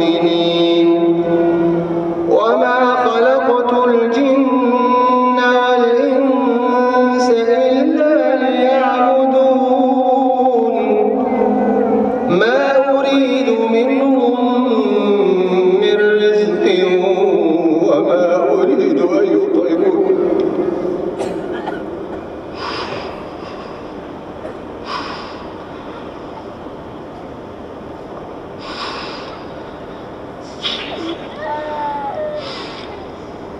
وما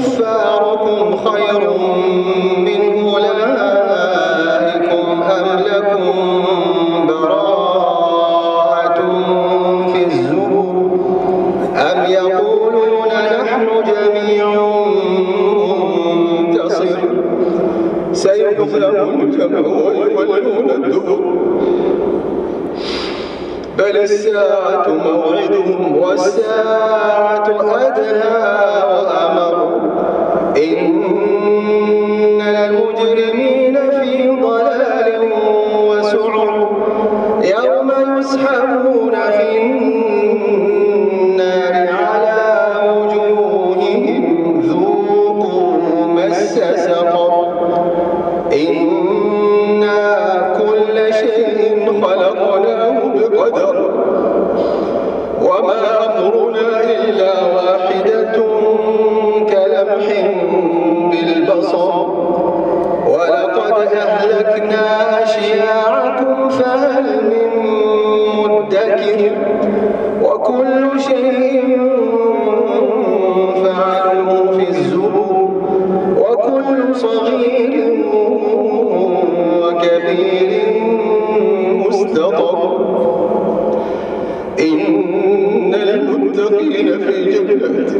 أكفاركم خير من أولئكم أم لكم براءة في الزبر؟ أم يقولون نحن جميع منتصر؟ سيهزم الجمع ويولون الدبر. بل الساعة موعدهم والساعة أدهى وأمر. إن Hello. into it.